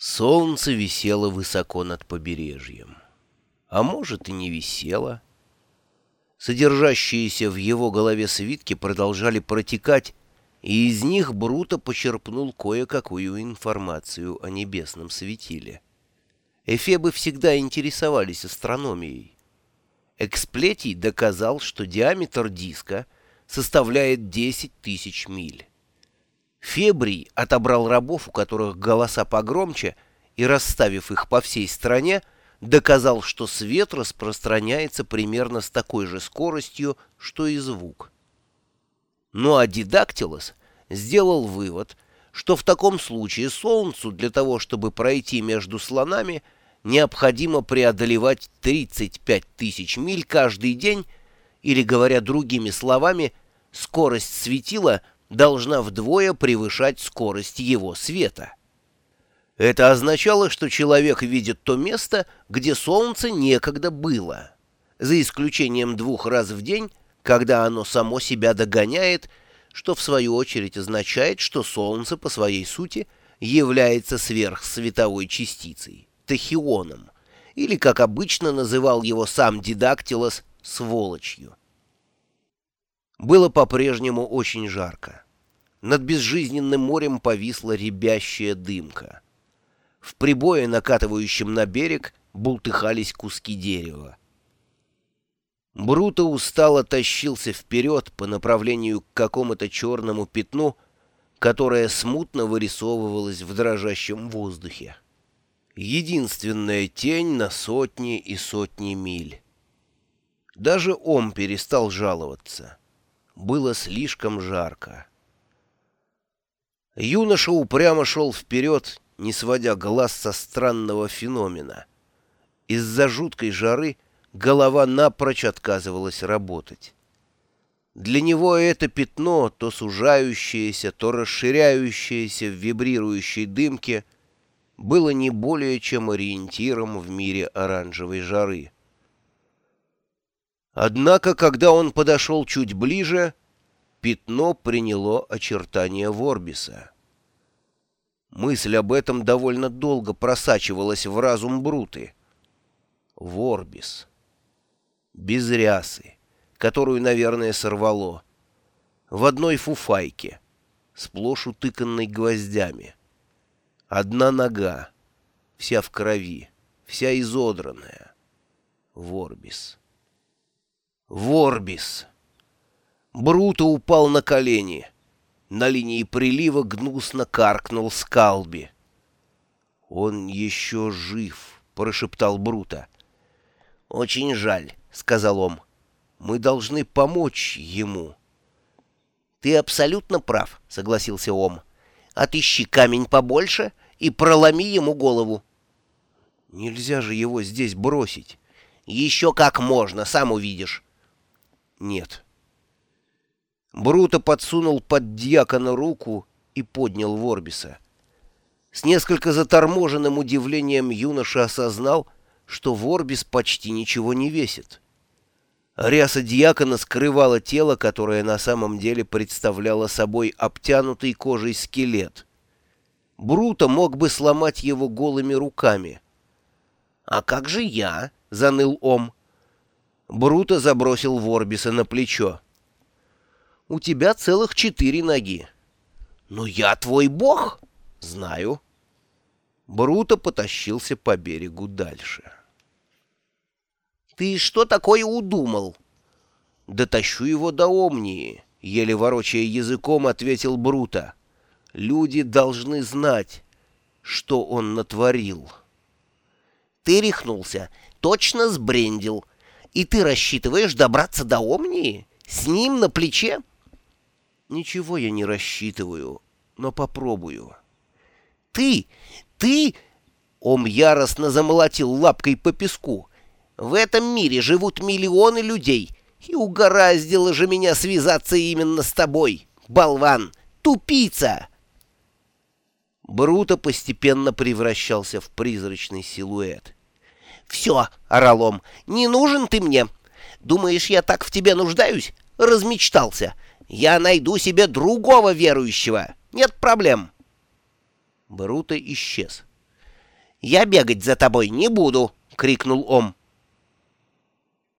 Солнце висело высоко над побережьем. А может, и не висело. Содержащиеся в его голове свитки продолжали протекать, и из них Бруто почерпнул кое-какую информацию о небесном светиле. Эфебы всегда интересовались астрономией. Эксплетий доказал, что диаметр диска составляет 10 тысяч миль. Фебрий отобрал рабов, у которых голоса погромче, и, расставив их по всей стране, доказал, что свет распространяется примерно с такой же скоростью, что и звук. Ну а Дидактилос сделал вывод, что в таком случае Солнцу для того, чтобы пройти между слонами, необходимо преодолевать 35 тысяч миль каждый день, или, говоря другими словами, скорость светила — должна вдвое превышать скорость его света. Это означало, что человек видит то место, где солнце некогда было, за исключением двух раз в день, когда оно само себя догоняет, что в свою очередь означает, что солнце по своей сути является сверхсветовой частицей, тахионом, или, как обычно называл его сам Дидактилос, сволочью. Было по-прежнему очень жарко. Над безжизненным морем повисла рябящая дымка. В прибое, накатывающем на берег, бултыхались куски дерева. Бруто устало тащился вперед по направлению к какому-то черному пятну, которое смутно вырисовывалось в дрожащем воздухе. Единственная тень на сотни и сотни миль. Даже Ом перестал жаловаться было слишком жарко. Юноша упрямо шел вперед, не сводя глаз со странного феномена. Из-за жуткой жары голова напрочь отказывалась работать. Для него это пятно, то сужающееся, то расширяющееся в вибрирующей дымке, было не более чем ориентиром в мире оранжевой жары. Однако, когда он подошел чуть ближе, пятно приняло очертания Ворбиса. Мысль об этом довольно долго просачивалась в разум Бруты. Ворбис. Без рясы, которую, наверное, сорвало. В одной фуфайке, сплошь утыканной гвоздями. Одна нога, вся в крови, вся изодранная. Ворбис. Ворбис. Бруто упал на колени. На линии прилива гнусно каркнул Скалби. «Он еще жив», — прошептал Бруто. «Очень жаль», — сказал он. «Мы должны помочь ему». «Ты абсолютно прав», — согласился Ом. «Отыщи камень побольше и проломи ему голову». «Нельзя же его здесь бросить». «Еще как можно, сам увидишь» нет. Бруто подсунул под дьякона руку и поднял Ворбиса. С несколько заторможенным удивлением юноша осознал, что Ворбис почти ничего не весит. Ряса дьякона скрывала тело, которое на самом деле представляло собой обтянутый кожей скелет. Бруто мог бы сломать его голыми руками. «А как же я?» — заныл Ом. Бруто забросил Ворбиса на плечо. «У тебя целых четыре ноги». «Но я твой бог!» «Знаю». Бруто потащился по берегу дальше. «Ты что такое удумал?» «Дотащу его до Омнии», — еле ворочая языком ответил Бруто. «Люди должны знать, что он натворил». «Ты рехнулся, точно сбрендил. И ты рассчитываешь добраться до Омнии? С ним на плече? Ничего я не рассчитываю, но попробую. Ты, ты... Ом яростно замолотил лапкой по песку. В этом мире живут миллионы людей, и угораздило же меня связаться именно с тобой, болван, тупица!» Бруто постепенно превращался в призрачный силуэт. «Все, — орал он, — не нужен ты мне. Думаешь, я так в тебе нуждаюсь? Размечтался. Я найду себе другого верующего. Нет проблем». Бруто исчез. «Я бегать за тобой не буду!» — крикнул Ом.